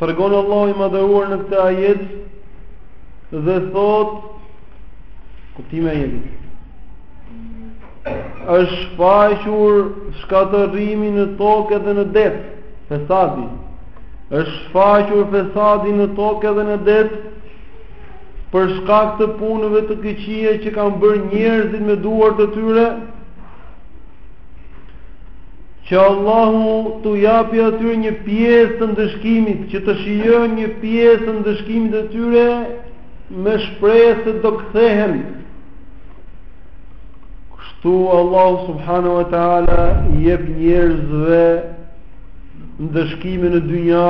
Tregon Allahu i madhëruar në këtë ajet dhe thot kuptimi i ajetit. Është shfaqur shkatërrimi në tokë dhe në det, fesadi. Është shfaqur fesadi në tokë dhe në det për shkak të punëve të këqija që kanë bërë njerëzit me duart e tyre. Që Allahu t'u japi atyre një pjesë të ndëshkimit, që të shijojnë një pjesë të ndëshkimit të tyre me shpresë se do kthehen. Kështu Allahu subhanahu wa taala i jep njerëzve ndëshkime në dynja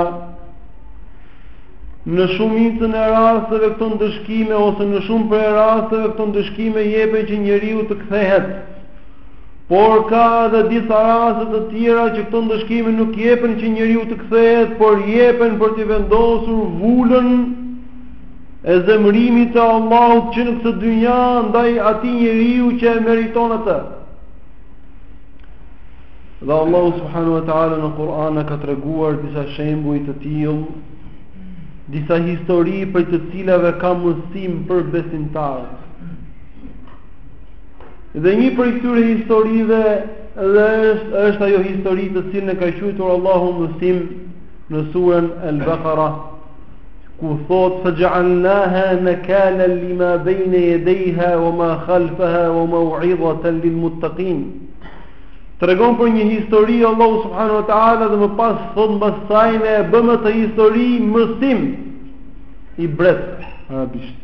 në shumicën e rasteve këto ndëshkime ose në shumë prej rasteve këto ndëshkime jepen që njeriu të kthehet Por ka edhe disa raste të tjera që këto ndëshkime nuk jepen që njeriu të kthehet, por jepen për të vendosur vulën e zemërimit të Allahut që në këtë dynja ndaj atij njeriu që e meriton atë. Dhe Allahu subhanahu wa taala në Kur'an na ka treguar disa shembuj të tillë, disa histori prej të cilave ka mësim për besimtarët. Dhe një prej këtyre historive dhe është, është ajo histori të cilën e ka quajtur Allahu mësim në surën Al-Baqara, ku thot fe xhealnaha nekalen lima bejne jedejha ue ma khalfeha ue meuidhaten lil muttekin. Tregon për një histori Allahu subhanu wa ta'ala dhe më pas thot mbasandaj e bëmë atë histori mësim. ibret arabisht.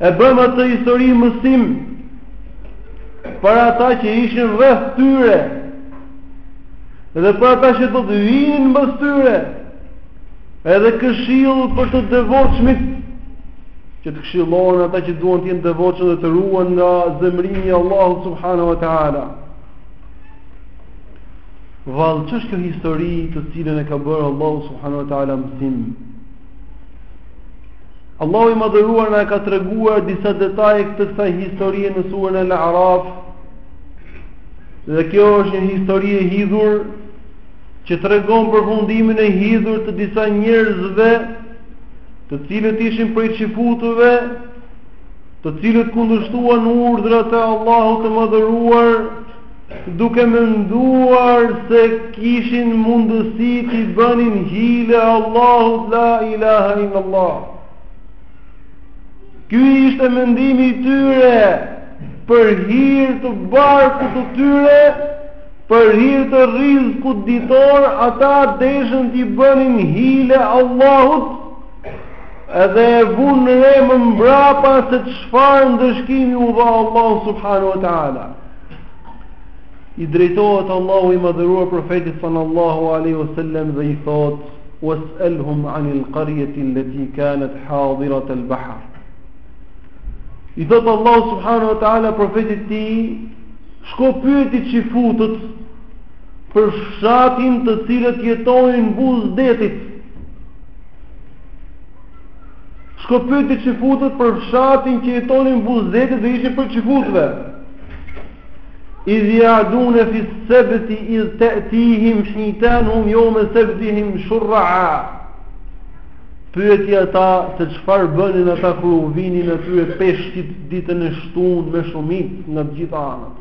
E bëmë atë histori mësim për ata që ishin rreth tyre. Dhe për ata që do të vinë mbas tyre. Edhe këshillë për të devotshmit që të këshillohen ata që duan të jenë të devotshëm dhe të ruhen nga zemrimi i Allahut subhanahu wa taala. Vallë ç'është kjo histori të cilën e ka bërë Allahu subhanahu wa taala mësim? Allahu i madhëruar na i ka treguar disa detaje të kësaj historie në surën El Araf dhe kjo është një histori e hidhur që tregon përfundimin e hidhur të disa njerëzve të cilët ishin prej çifutëve të cilët kundërshtuan urdhrat e Allahut të madhëruar duke menduar se kishin mundësi t'i bënin hile Allahut la ilaha illa Allah. Ky ishte mendimi i tyre për hirë të barkut të tyre, për hirë të rizkut ditor, ata deshën t'i bënin hile Allahut, edhe e vumë re më mbrapa se çfarë ndëshkimi u dha Allahu subhanahu wa ta'ala. i drejtohet Allahu i madhëruar profetit sallallahu alaihi wasallam dhe i thot was'alhum 'anil qaryati allati kanat hadirat al-bahr i thot Allahu subhanahu wa ta'ala profetit të tij shko pyeti çifutët për fshatin të cilët jetonin buzë detit Shko pyeti çifutët për fshatin që jetonin buzë detit dhe ishin prej çifutëve. Idh ya'dun fi as-sabt idh ta'tihim hitanuhum yawma sabtihim shurra'a. Pyeti ata se çfarë bënin ata kur u vinin atyre peshqit ditën e shtunë me shumicë nga të gjitha anët.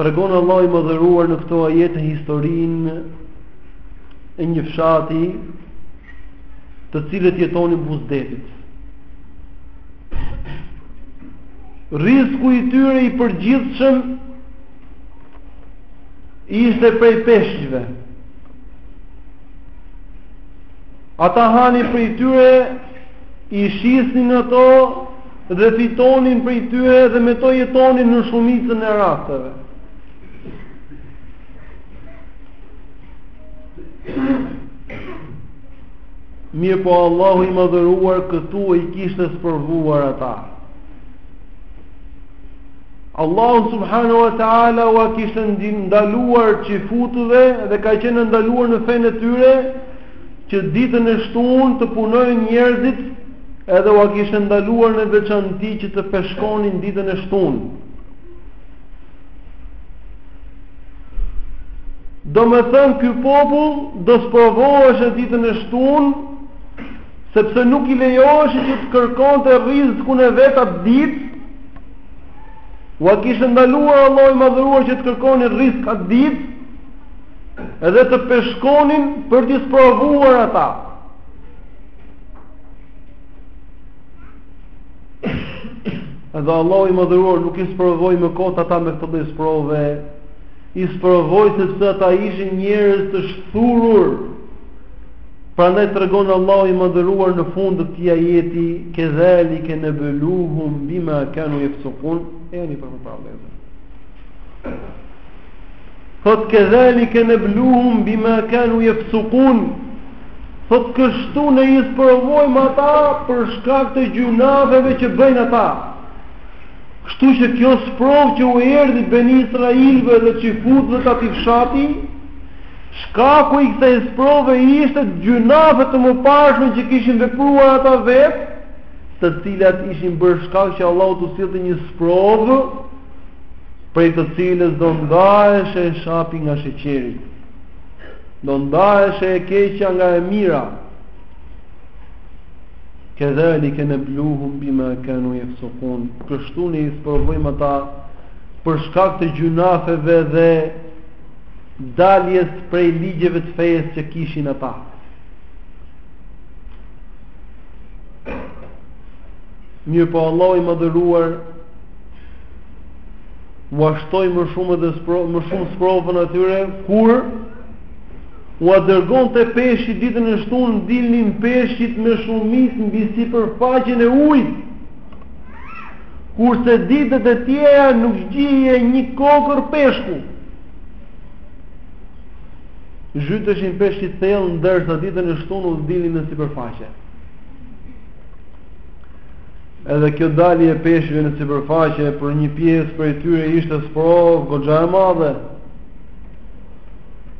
Tregon Allahu i madhëruar në këto ajete historinë e një fshati të cilët jetonin buzë detit. Rizku i tyre i përgjithshëm ishte prej peshqve. Ata hanin prej tyre, i shisnin ato dhe fitonin prej tyre dhe me to jetonin në shumicën e rasteve. Mirëpo Allahu i madhëruar këtu i kishte sprovuar ata. Allahu subhanahu wa ta'ala ua kishte ndaluar çifutëve dhe ka qenë e ndaluar në fenë e tyre që ditën e shtunë të punojnë njerëzit edhe ua kishte ndaluar në veçanti që të peshkonin ditën e shtunë. Domethënë ky popull do sprovoheshe ditën e shtunë, sepse nuk i lejoheshe që të kërkonte rizkun e vet atë ditë, ua kishte ndaluar Allahu i madhëruar që të kërkonin rizk atë ditë, edhe të peshkonin për t'i sprovuar ata. Edhe Allahu i madhëruar nuk i sprovoi më kot ata me këtë lloj sprove. I sprovoi sepse ata ishin njerëz të shthurur. Prandaj tregon Allahu i madhëruar në fund të këtij ajeti, "Kedhalike nebluhum bima kanu jefsukun." Thotë kedhalike nebluhum bima kanu jefsukun. Thotë kështu ne i sprovojmë ata për shkak të gjynaheve që bëjnë ata. Kështu që kjo sprovë që u erdhi beni Israilëve dhe çifutëve të atij fshati, shkaku i kësaj sprove ishte gjynahe të mëparshme që kishin vepruar ata vetë, të cilat ishin bërë shkak që Allahu t'u sillte një sprovë, prej të cilës do ndaheshe shapi nga sheqeri. Do ndaheshe e keqja nga e mira. Kedhalike nebluhum bima kanu jefsukun Kështu ne i sprovojmë ata Për shkak të gjynaheve dhe Daljes prej ligjeve të fejes që kishin ata Mirëpo Allahu i madhëruar ua shtoi më shumë dhe më shumë sprovën atyre kur ua dërgonte peshqit ditën e shtunë dilnin peshqit me shumicë mbi sipërfaqen e ujit kurse ditët e tjera nuk gjihje një kokërr peshku zhyteshin peshqit thellë ndërsa ditën e shtunë u dilnin në sipërfaqe Edhe kjo dalje e peshqve në sipërfaqe për një pjesë prej tyre ishte sprovë goxha e madhe.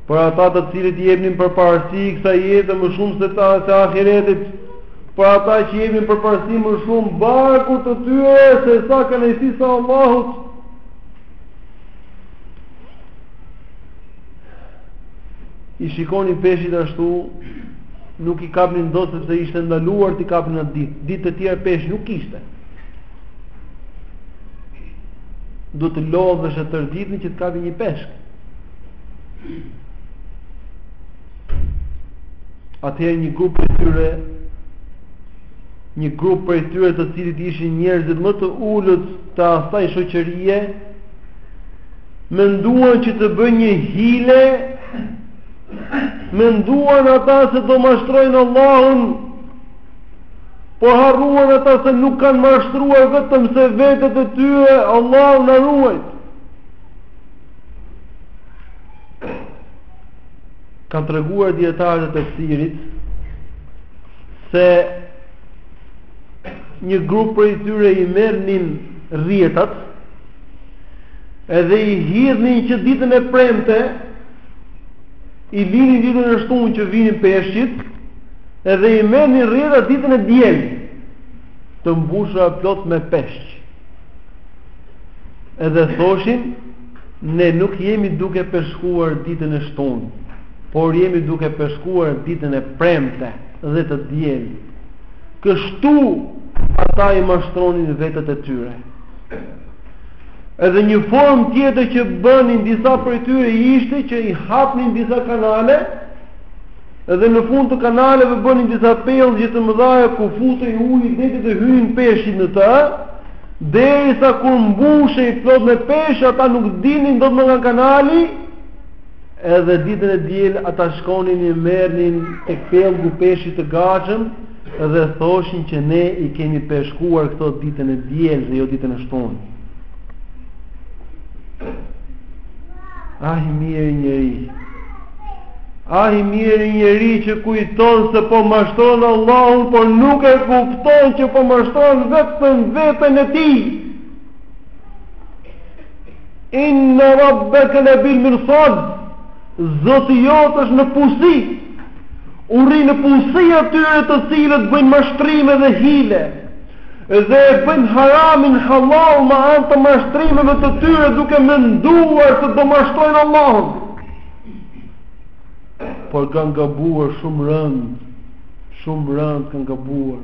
Për ata të cilët i jepnin përparësi kësaj jete më shumë sesa ahiretit, për ata që jepnin përparësi më shumë barkut të tyre se sa kënaqësisë së Allahut. i shikonin peshqit ashtu, nuk i kapnin dot sepse ishte ndaluar t'i kapnin atë ditë. Ditë të tjera peshq nuk kishte. Do të lodheshe tërë ditën që të kapje një peshk. Atëherë një grup prej tyre një grup prej tyre të cilët ishin njerëzit më të ulët të asaj shoqërie Menduan që të bëjnë një hile, menduan ata se do mashtrojnë Allahun, po harruan ata se nuk kanë mashtruar vetëm se vetet e tyre, Allahu na ruajt. Kanë treguar dijetarët e tefsirit, se një grup prej tyre i merrnin rrjetat, Edhe i hidhnin që ditën e premte, i vinin ditën e shtunë që vinin peshqit, edhe i merrnin rrjetat ditën e diel, të mbushura plot me peshq. Edhe thoshin, ne nuk jemi duke peshkuar ditën e shtunë, por jemi duke peshkuar ditën e premte dhe të diel. Kështu ata i mashtronin vetet e tyre. Edhe një formë tjetër që bënin disa prej tyre ishte që i hapnin disa kanale dhe në fund të kanaleve bënin disa pellgje të mëdha ku futej uji dhe të hynin peshqit në të, derisa kur mbushej plot me peshq ata nuk dilnin dot më nga kanali, Edhe ditën e diel ata shkonin i merrnin tek pellgu peshqit të gatshëm dhe thoshin që ne i kemi peshkuar këto ditën e diel dhe jo ditën e shtunë. Ah i mjeri njeri Ah i mjeri njeri që kujton se po mashtron Allahun Por nuk e kupton që po mashtron vetëm veten e tij Inne rabbeke le bil mirsad Zoti jot është në pusi U rri në pusi atyre të cilët bëjnë mashtrime dhe hile Dhe e bëjnë haramin hallall me anë të mashtrimeve të tyre duke menduar se do mashtrojnë Allahun Por kanë gabuar shumë rëndë Shumë rëndë kanë gabuar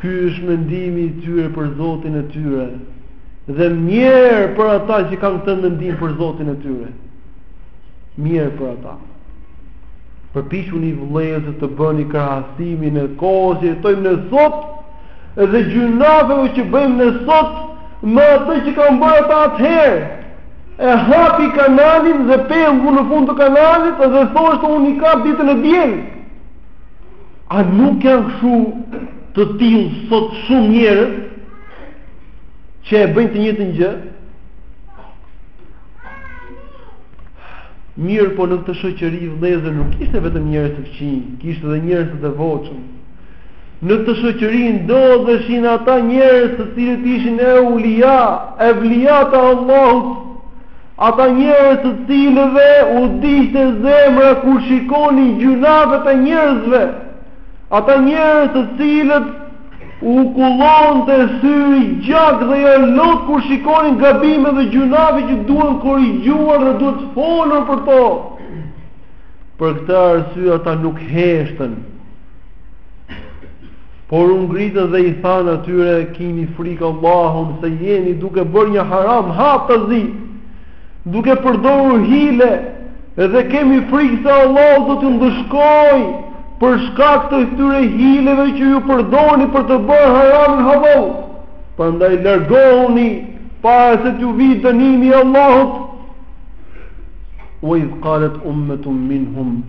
Ky është mendimi i tyre për Zotin e tyre dhe mjerë për ata që kanë këtë mendim për Zotin e tyre. Mjerë për ata. Përpiquni vëllezër të bëni krahasimin e kohës që jetojmë ne sot dhe gjynaheve që bëjmë ne sot me atë që kanë bërë ata atëherë. E hapte kanalin dhe pellgun në fund të kanalit dhe thoshte unë i kap ditën e diel. A nuk janë kështu të tillë sot shumë njerëz që e bëjnë të njëjtën gjë? Mirëpo në këtë shoqëri vëllezër nuk kishte vetëm njerëz të këqij, kishte edhe njerëz të devotshëm. Në këtë shoqëri ndodheshin ata njerëz të cilët ishin eulia, evlia të Allahut, Ata njerëz të cilëve u digjte zemra kur shikonin gjynafet e njerëzve, ata njerëz të cilët u kullonte syri gjak dhe jo lot kur shikonin gabime dhe gjynafet që duhen korrigjuar dhe duhet folur për to. Për këtë arsye ata nuk heshtën. Por u ngritën dhe i thanë atyre, kini frikë Allahun se jeni duke bërë një haram haptazi, duke përdorur hile, edhe kemi frikë se Allahu do t'ju ndëshkojë për shkak të këtyre hileve që ju përdorni për të bërë haramin hallall. Prandaj largohuni, para se t'ju vijë dënimi i Allahut. Ue idh kalet ummetun minhum,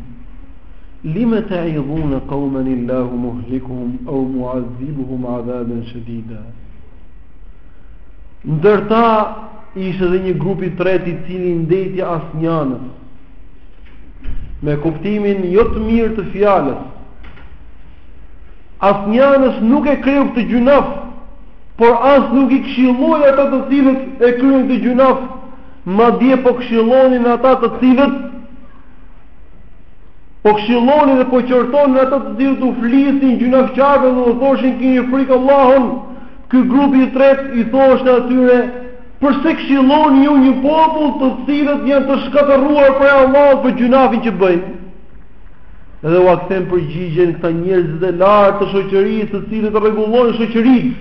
Lime teidhune kaumen Allahu muhlikuhum au muazzibuhum adhaben shedida. Ndër ta ishte dhe një grup i tretë i cili ndejti asnjanës. Me kuptimin jo të mirë të fjalës. Asnjanës nuk e kreu këtë gjynaf, por as nuk i këshilloi ata të cilët e kryen këtë gjynaf, madje po këshillonin ata të cilët Po këshillonin dhe po qortonin ata të cilët u flisnin gjynafqarëve dhe u thoshin kini frikë Allahun. Ky grup i tretë i thoshte atyre, përse këshilloni ju një popull të cilët janë të shkatërruar prej Allahut për gjynafin që bëjnë? Dhe ua kthen përgjigjen këta njerëz të lartë të shoqërisë, të cilët rregullojnë shoqërinë.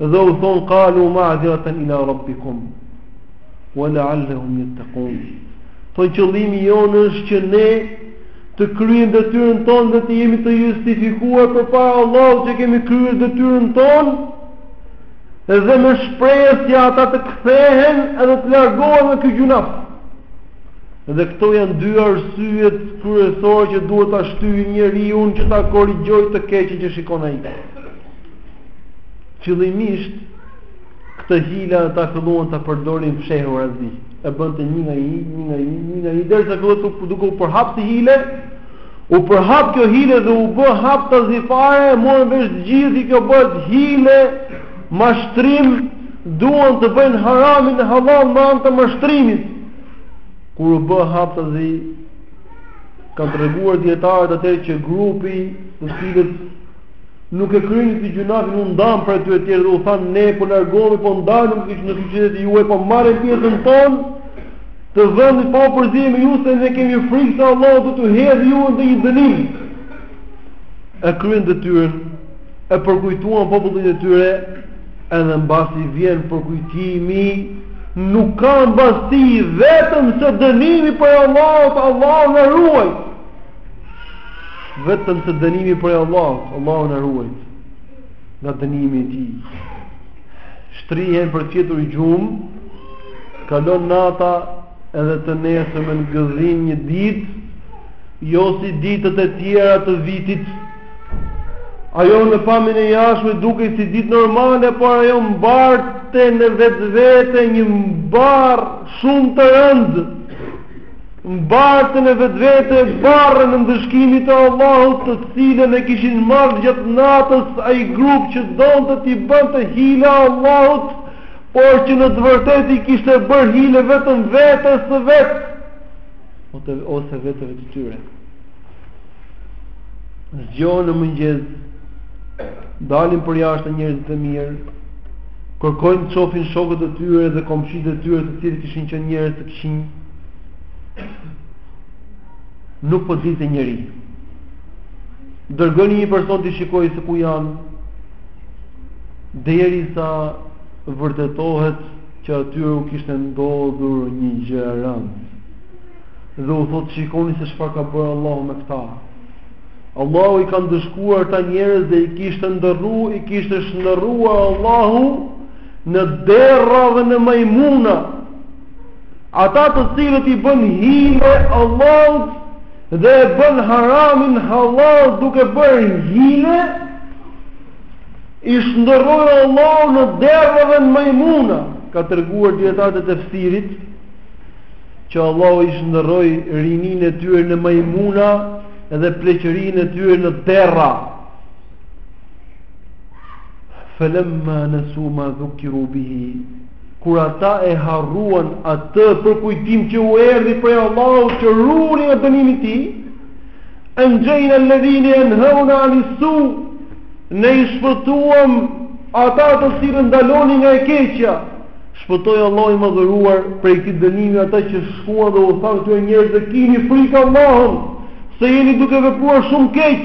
Dhe u thonë qalu ma'dhiratan ila rabbikum. Wa la'allahum yattaqun. Thonë qëllimi jonë është që ne të kryejmë detyrën tonë dhe të jemi të justifikuar përpara Allahut që kemi kryer detyrën tonë. Dhe me shpresë se ata të kthehen edhe të largohen nga ky gjynaf. Dhe këto janë dy arsyet kryesore që duhet ta shtyjë njeriun që ta korrigjojë të keqen që shikon ai. Fillimisht Këtë hile ata filluan ta përdorin fshehurazi. E bënte një nga një, një nga një, një nga një derisa filloi duke u përhap kjo hile. U përhap kjo hile dhe u bë haptazi fare, e morën vesh të gjithë që kjo bëhet hile, mashtrim, duan të bëjnë haramin hallall me anë të mashtrimit. Kur u bë haptazi, kanë treguar dijetarët atëherë që grupi të cilët Nuk e kryen këtë gjynah u ndanë prej atyre të tjerëve dhe u thanë ne po largohemi po ndahemi nga qyteti juaj po marrim pjesën tonë të vendit pa u përzier me ju se ne kemi frikë se Allahu do t'u hedhë juve një dënim. E kryen detyrën, e përkujtuan popullin e tyre, edhe mbasi vjen përkujtimi, nuk ka mbas tij vetëm se dënimi prej Allahut, Allahu na ruajt. Vetëm se dënimi prej Allahut, Allahu na ruajt nga dënimi i tij. Shtrihen për fjetur gjumë, kalon nata edhe të nesërmen gëdhin një ditë, jo si ditët e tjera të vitit. Ajo në pamjen e jashtme dukej si ditë normale, por ajo mbarte në vetvete një barrë shumë të rëndë Mbarte në vetvete barrën e ndëshkimit të Allahut të cilën e kishin marrë gjatë natës ai grup që donte t'i bënte hile Allahut, por që në të vërtetë i kishte bërë hile vetëm vetes së vet ose vetëve të tyre. Zgjohen në mëngjes, dalin përjashta njerëzit e mirë, kërkojnë të shohin shokët e tyre dhe komshijtë e tyre të cilët kishin qenë njerëz të Këqij nuk po dilte njeri. Dërgojnë një person të shikojë se ku janë derisa vërtetohet që atyre u kishte ndodhur një gjë e rëndë. Dhe u thotë shikoni se çfarë ka bërë Allahu me këta. Allahu i ka ndëshkuar këta njerëz dhe i kishte ndërru, i kishte shndërruar Allahu në derra dhe në majmuna. Ata të cilët i bënë hile Allahut dhe e bënë haramin hallall duke bërë hile, i shndërroi Allahu në derra dhe në majmuna, kanë treguar dijetarët e tefsirit që Allahu i shndërroi rininë e tyre në majmuna dhe pleqërinë e tyre në derra. Felemma nesu ma dhukkiru bihi Kur ata e harruan atë përkujtim që u erdhi prej Allahut që ruhuni nga dënimi i tij, anjayna alladhina yanhauna 'ani su ne i shpëtuam ata të cilët ndalonin nga e keqja. Shpëtoi Allahu i madhëruar prej këtij dënimi ata që shkuan dhe u thanë këtyre njerëzve kini frikë Allahun se jeni duke vepruar shumë keq.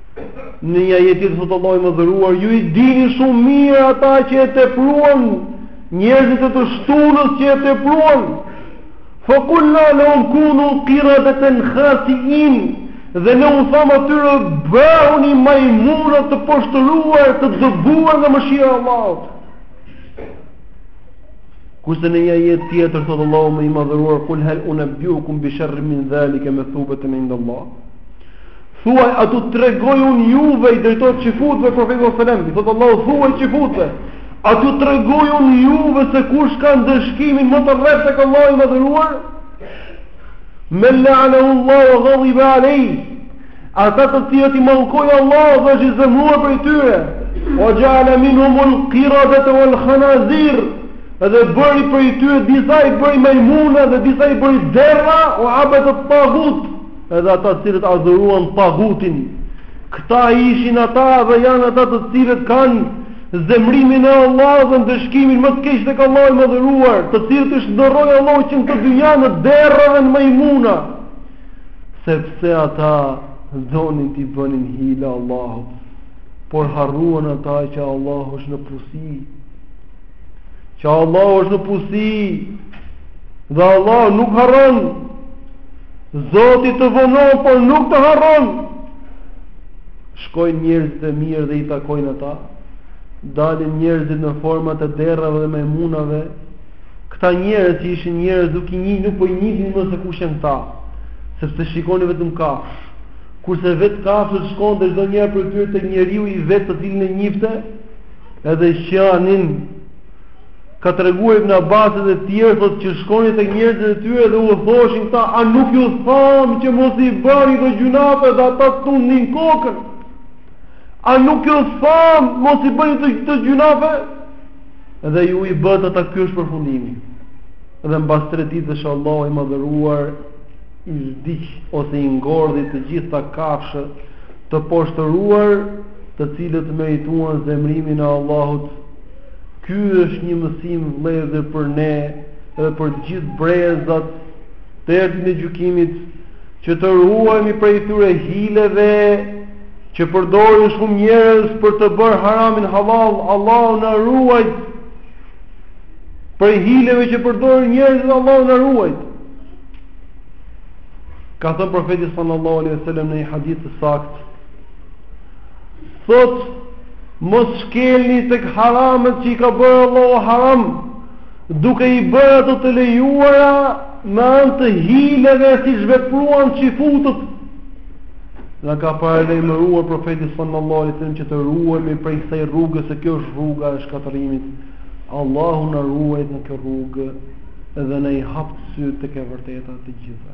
Në një ajet tjetër thotë Allahu i madhëruar, ju i dini shumë mirë ata që e tepruan, njerëzit e të shtunës që e tepruan. Fa kulna lahum kunu kiradatan khasiin, dhe ne u thamë atyre, bëhuni majmuna të poshtëruar, të dëbuar nga mëshira e Allahut. Kurse në një ajet tjetër, thotë Allahu i madhëruar, kul hel unabiukum bisherri min dhalike methubeten indallah. Thuaj, a t'u tregoj unë juve, i drejtohet çifutëve Profeti sallallahu alajhi wasallam, i thotë Allahu thuaj çifutëve, a t'u tregoj unë juve se kush ka ndëshkimin më të rreptë tek Allahu i madhëruar? Man la'anahu Allahu wa ghadiba alayhi. Ata të cilët i mallkoi Allahu dhe është i zemëruar prej tyre, wa ja'ala minhum al-qiradata wal-khanazir. Edhe bëri prej tyre disa i bëri majmuna dhe disa i bëri derra, wa abad at-tagut. Edhe ata të cilët adhuruan tagutin, këta ishin ata dhe janë ata të cilët kanë zemrimin e Allahut dhe ndëshkimin më të keq tek Allahu i madhëruar, të cilët i shndërroi Allahu që në këtë dynja në derra dhe në majmuna, sepse ata donin t'i bënin hile Allahut, por harruan ata që Allahu është në pusi. Që Allahu është në pusi, dhe Allahu nuk harron Zoti të vonon, por nuk të harron. Shkojnë njerëzit e mirë dhe i takojnë ata. Dalin njerëzit në forma të derrave dhe majmunave. Këta njerëz që ishin njerëz nuk i, nuk po i njihnin më se kush janë këta. Sepse shikonin vetëm kafshë. Kurse vetë kafshët shkonte çdo njëra prej tyre tek njeriu i vet të cilin e njihte, edhe qanin Ka treguar Ibn Abbasi dhe të tjerë thotë që shkonin tek njerëzit e tyre dhe u thoshin këta a nuk ju thamë që mos i bëni këto gjynafe dhe ata tundnin kokën. A nuk ju thamë mos i bëni këto gjynafe? Dhe ju i bëtë ata ky është përfundimi. Dhe mbas 3 ditësh Allahu i madhëruar i zdiq ose i ngordhi të gjithë kafshë të poshtëruar të cilët merituan zemrimin e Allahut Ky është një mësim vëllezër dhe për ne dhe për të gjithë brezat deri Ditën e Gjykimit që të ruhemi prej këtyre hileve që përdorin shumë njerëz për të bërë haramin hallall, Allahu na ruajt, prej hileve që përdorin njerëz dhe Allahu na ruajt. Ka thënë profeti sallallahu alaihi wasallam në një hadith të saktë, Thotë, Mos shkelni tek haramet që i ka bërë Allahu haram, duke i bërë ato të lejuara me anë të hileve siç vepruan çifutët. Na ka paralajmëruar profeti sallallahu alaihi wasallam që të ruhemi prej kësaj rruge se kjo është rruga e shkatërrimit. Allahu na ruajt nga kjo rrugë dhe na i haptë sytë tek e vërteta të gjitha.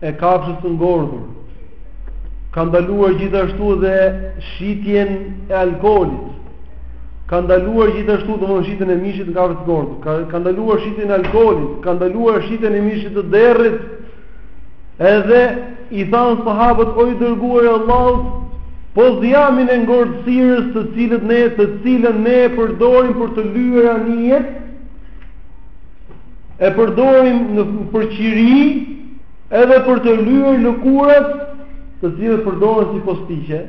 e kafshës të ngordhur. Ka ndaluar gjithashtu dhe shitjen e alkoolit. Ka ndaluar gjithashtu domthonë shitjen e mishit të kafshës të ngordhur. Ka ka ndaluar shitjen e alkoolit, ka ndaluar shitjen e mishit të derrit. Edhe i thanë sahabët o i dërguar i Allahut, po dhjamin e ngordhësirës të cilët ne të cilën ne e përdorim për të lyer anijet, E përdorim ne për qiri edhe për të lyer lëkurat, të cilat përdoren si postiqe.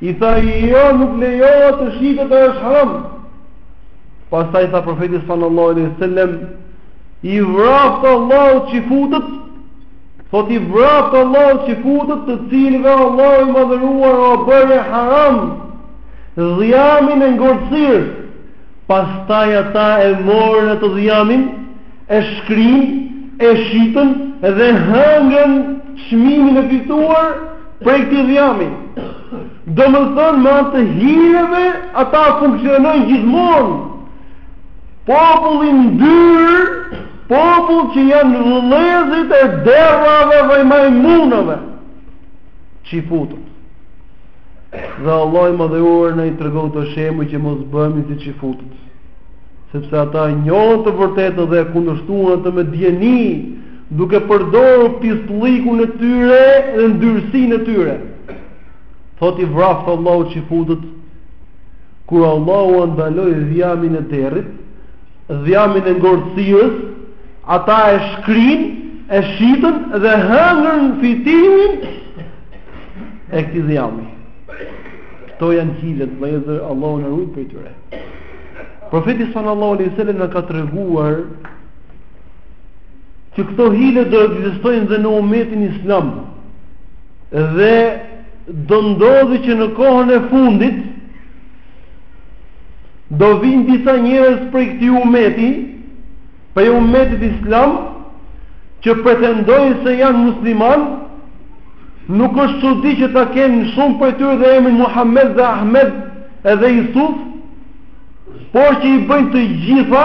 I tha ai jo nuk lejohet të shitet ajo është haram. Pastaj tha profeti sallallahu alaihi wasallam i vraft Allahu çifutët Thotë i vraft Allahu çifutët të cilëve Allahu i madhëruar ua bëri haram dhjamin e ngordhësirë Pastaj ata e morën atë dhjamin, e shkrinë, e shitën dhe hëngrën çmimin e fituar prej këtij dhjami. Domethënë me anë të hileve ata funksionojnë gjithmonë. Popull i ndyrë, popull që janë vëllezërit e derrave dhe majmunëve. Çifutët. Dhe Allahu i madhëruar na i tregon këto shembuj që mos bëhemi si çifutët. Sepse ata njohën të vërtetën dhe e kundërshtuan atë me dijeni, duke përdorur pisllikun e tyre dhe ndyrësinë e tyre. Thotë i vraftë Allahu çifutët, kur Allahu ua ndaloi dhjamin e derrit, dhjamin e ngordhësirës, ata e shkrinë, e shitën dhe hëngrën fitimin, e këtij dhjami. Këto janë hilet, dhe Allahu na ruajt prej tyre. Profeti sallallahu alaihi wasallam na ka treguar që këto hilet do ekzistojnë dhe në umetin islam dhe do ndodhi që në kohën e fundit do vijnë disa njerëz prej këtij umeti prej umetit islam që pretendojnë se janë musliman, nuk është çudi që ta kenë shumë prej tyre dhe emrin Muhammed dhe Ahmed edhe Jusuf, por që i bëjnë të gjitha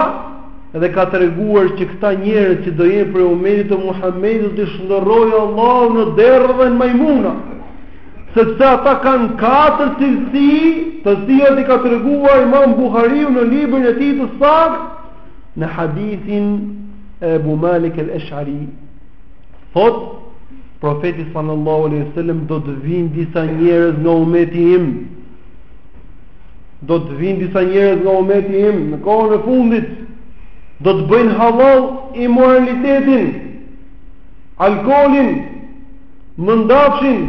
edhe ka treguar që këta njerëz që do jenë prej umetit të Muhammedit do t'i shndërrojë Allahu në derra dhe në majmuna. Sepse ata kanë katër cilësi, të cilat i ka treguar Imam Buhariu në librin e tij të saktë, në hadithin e Ebu Malik el Eshari, thot, profeti sallallahu alaihi wasallam do të vijnë disa njerëz nga umeti im. Do të vijnë disa njerëz nga umeti im në kohën e fundit. Do të bëjnë hallall imoralitetin, alkoolin, mëndafshin,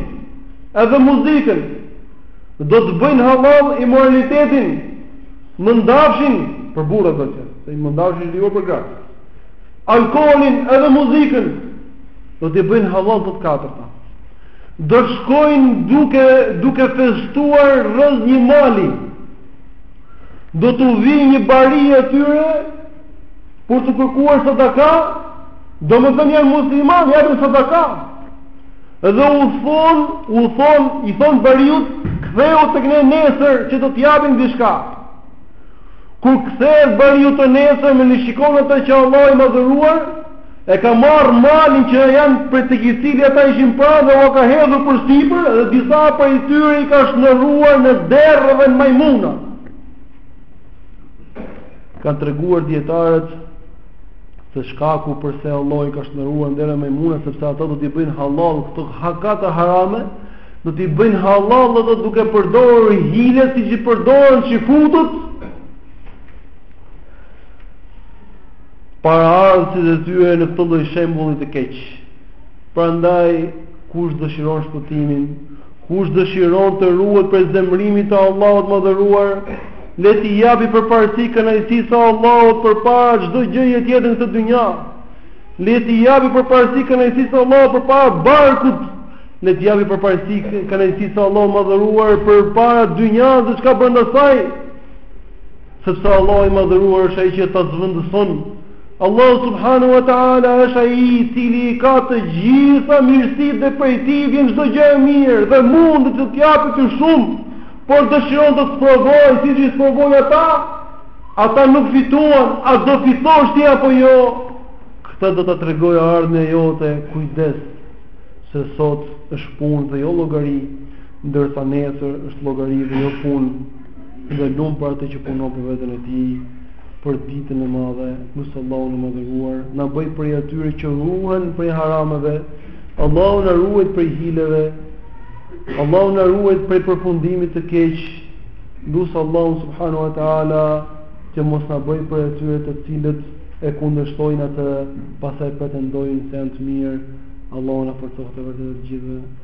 edhe muzikën. do të bëjnë hallall imoralitetin, mëndafshin për burrat do të thotë, mëndafshi është lejuar për gratë. Alkoolin edhe muzikën do t'i bëjnë hallall të katërta. Do të shkojnë duke duke festuar rrëzë një mali. Do t'u vijë një bari e tyre Për t'u kërkuar sadaka, domethënë janë musliman, japin sadaka. Edhe u thonë, u thonë, i thonë bariut, ktheu tek ne nesër që të të japim diçka. Kur kthehet bariu të nesërmen shikon atë që Allahu i Madhëruar, e ka marrë malin që janë, prej të cilit ata ishin pranë dhe ua ka hedhur përsipër dhe disa prej tyre i ka shndërruar në derra dhe në majmuna. Kanë treguar dietarët se shkaku përse Allahu i ka shndërruar në derra e majmuna sepse ata do t'i bëjnë hallall këto katër harame, do t'i bëjnë hallall ato duke përdorur hile siç i përdorën çifutët. Paraardhësit e tyre në këtë lloj shembulli të keq. Prandaj kush dëshiron shpëtimin Kush dëshiron të ruhet prej zemërimit të Allahut të Madhëruar, le t'i japi përparësi kënaqësisë së Allahut përpara çdo gjëje tjetër në këtë dynja. Le t'i japi përparësi kënaqësisë së Allahut përpara barkut. Le t'i japi përparësi kënaqësisë së Allahut të Madhëruar përpara dynjasë dhe çka brenda saj. Sepse Allahu i Madhëruar është ai që ta zëvendëson Allah subhanu wa ta'ala është ai i cili i ka të gjitha mirësitë dhe prej tij vjen çdo gjë e mirë dhe mund të të japë ty shumë, por dëshiron të të sprovojë, siç i sprovoi ata, ata nuk fituan, a do fitosh ti apo jo, këtë do ta tregojë e ardhmja jote, kujdes, se sot është punë dhe jo llogari, ndërsa nesër është llogari dhe jo punë, dhe lum për atë që punon për veten e tij për ditën e madhe lus Allahun e madhëruar na bëjë prej atyre që ruhen prej harameve Allahu na ruajtë prej hileve Allahu na ruajtë prej përfundimit të keq lus Allahun subhanahu wa taala që mos na bëjë prej atyre të cilët e kundërshtojnë atë pastaj pretendojnë se janë të mirë Allahu na forcoftë në të vërtetë të gjithëve